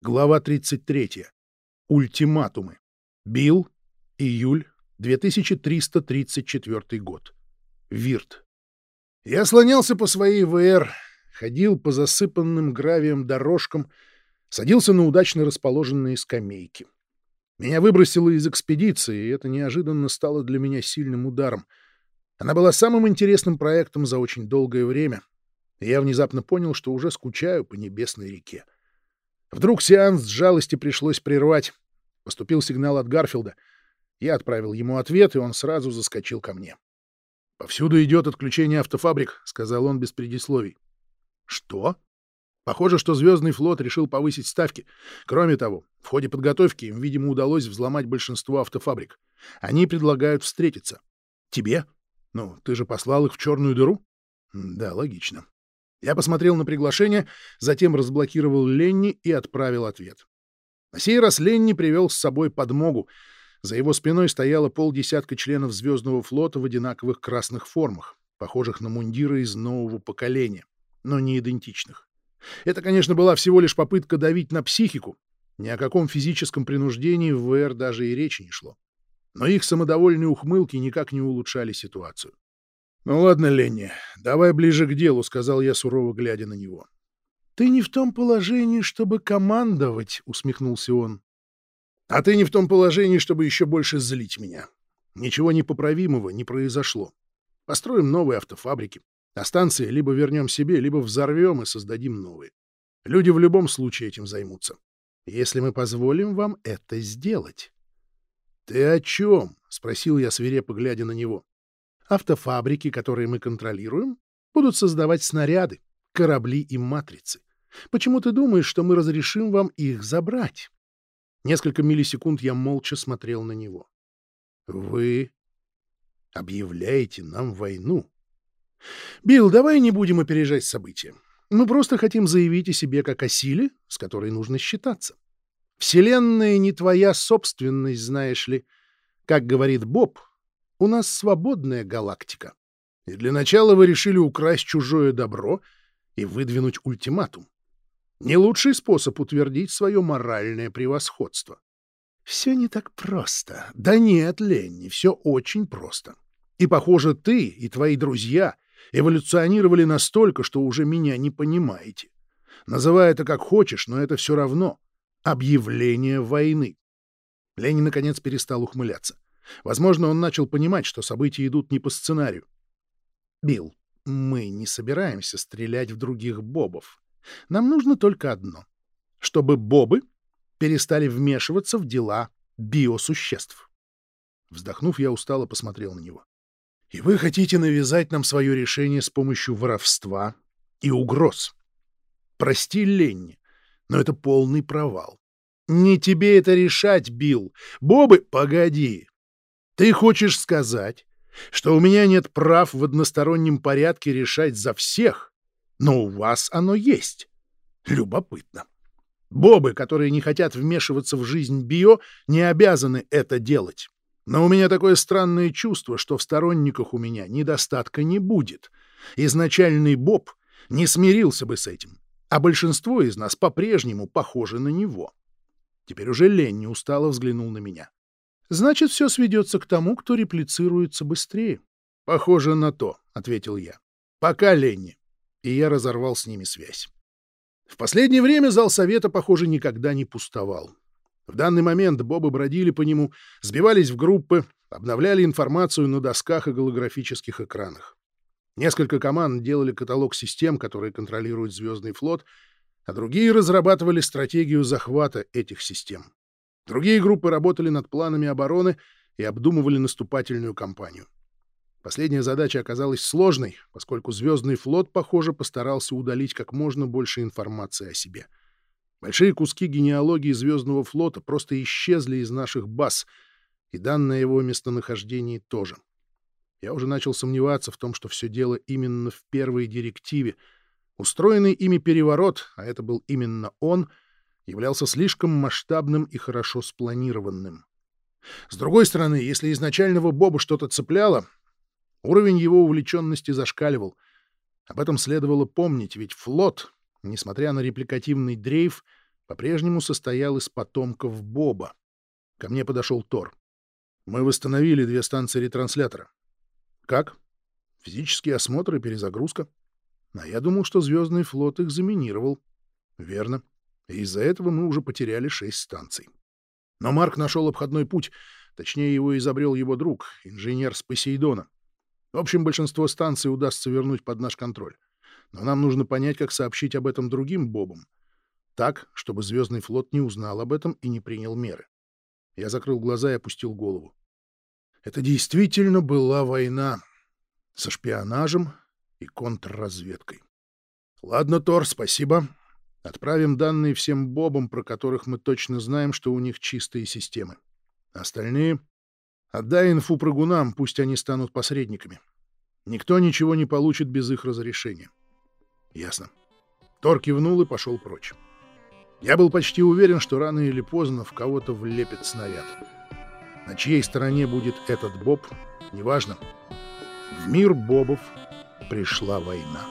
Глава 33. Ультиматумы. Билл. Июль. 2334 год. Вирт. Я слонялся по своей ВР, ходил по засыпанным гравием дорожкам, садился на удачно расположенные скамейки. Меня выбросило из экспедиции, и это неожиданно стало для меня сильным ударом. Она была самым интересным проектом за очень долгое время, и я внезапно понял, что уже скучаю по небесной реке. Вдруг сеанс жалости пришлось прервать. Поступил сигнал от Гарфилда. Я отправил ему ответ, и он сразу заскочил ко мне. «Повсюду идет отключение автофабрик», — сказал он без предисловий. «Что?» Похоже, что Звездный флот решил повысить ставки. Кроме того, в ходе подготовки им, видимо, удалось взломать большинство автофабрик. Они предлагают встретиться. Тебе? Ну, ты же послал их в черную дыру? Да, логично. Я посмотрел на приглашение, затем разблокировал Ленни и отправил ответ. На сей раз Ленни привел с собой подмогу. За его спиной стояло полдесятка членов Звездного флота в одинаковых красных формах, похожих на мундиры из нового поколения, но не идентичных. Это, конечно, была всего лишь попытка давить на психику. Ни о каком физическом принуждении в ВР даже и речи не шло. Но их самодовольные ухмылки никак не улучшали ситуацию. «Ну ладно, Ленни, давай ближе к делу», — сказал я, сурово глядя на него. «Ты не в том положении, чтобы командовать», — усмехнулся он. «А ты не в том положении, чтобы еще больше злить меня. Ничего непоправимого не произошло. Построим новые автофабрики. А станции либо вернем себе, либо взорвем и создадим новые. Люди в любом случае этим займутся. Если мы позволим вам это сделать». «Ты о чем?» — спросил я, свирепо глядя на него. Автофабрики, которые мы контролируем, будут создавать снаряды, корабли и матрицы. Почему ты думаешь, что мы разрешим вам их забрать? Несколько миллисекунд я молча смотрел на него. Вы объявляете нам войну. Билл, давай не будем опережать события. Мы просто хотим заявить о себе как о силе, с которой нужно считаться. Вселенная не твоя собственность, знаешь ли. Как говорит Боб, у нас свободная галактика. И для начала вы решили украсть чужое добро и выдвинуть ультиматум. Не лучший способ утвердить свое моральное превосходство. Все не так просто. Да нет, Ленни, все очень просто. И, похоже, ты и твои друзья эволюционировали настолько, что уже меня не понимаете. Называй это как хочешь, но это все равно объявление войны. Ленни, наконец, перестал ухмыляться. Возможно, он начал понимать, что события идут не по сценарию. «Билл, мы не собираемся стрелять в других бобов. Нам нужно только одно — чтобы бобы перестали вмешиваться в дела биосуществ». Вздохнув, я устало посмотрел на него. «И вы хотите навязать нам свое решение с помощью воровства и угроз? Прости, Ленни, но это полный провал. Не тебе это решать, Билл. Бобы, погоди. Ты хочешь сказать, что у меня нет прав в одностороннем порядке решать за всех, но у вас оно есть? Любопытно. Бобы, которые не хотят вмешиваться в жизнь био, не обязаны это делать. Но у меня такое странное чувство, что в сторонниках у меня недостатка не будет. Изначальный Боб не смирился бы с этим, а большинство из нас по-прежнему похожи на него. Теперь уже Ленни устало взглянул на меня. Значит, все сведется к тому, кто реплицируется быстрее. — Похоже на то, — ответил я. — Пока, Ленни. И я разорвал с ними связь. В последнее время зал совета, похоже, никогда не пустовал. В данный момент бобы бродили по нему, сбивались в группы, обновляли информацию на досках и голографических экранах. Несколько команд делали каталог систем, которые контролируют Звездный флот, а другие разрабатывали стратегию захвата этих систем. Другие группы работали над планами обороны и обдумывали наступательную кампанию. Последняя задача оказалась сложной, поскольку Звездный флот, похоже, постарался удалить как можно больше информации о себе. Большие куски генеалогии Звездного флота просто исчезли из наших баз, и данные его местонахождении тоже. Я уже начал сомневаться в том, что все дело именно в первой директиве. Устроенный ими переворот, а это был именно он — являлся слишком масштабным и хорошо спланированным. С другой стороны, если изначального Боба что-то цепляло, уровень его увлеченности зашкаливал. Об этом следовало помнить, ведь флот, несмотря на репликативный дрейф, по-прежнему состоял из потомков Боба. Ко мне подошел Тор. Мы восстановили две станции ретранслятора. Как? Физические осмотры и перезагрузка. А я думал, что Звездный флот их заминировал. Верно. И из-за этого мы уже потеряли шесть станций. Но Марк нашел обходной путь, точнее, его изобрел его друг, инженер с Посейдона. В общем, большинство станций удастся вернуть под наш контроль. Но нам нужно понять, как сообщить об этом другим Бобам. Так, чтобы Звездный флот не узнал об этом и не принял меры. Я закрыл глаза и опустил голову. Это действительно была война со шпионажем и контрразведкой. Ладно, Тор, спасибо. Отправим данные всем бобам, про которых мы точно знаем, что у них чистые системы. Остальные Отдай инфу прыгунам, пусть они станут посредниками. Никто ничего не получит без их разрешения. Ясно. Тор кивнул и пошел прочь. Я был почти уверен, что рано или поздно в кого-то влепит снаряд. На чьей стороне будет этот боб, неважно. В мир бобов пришла война.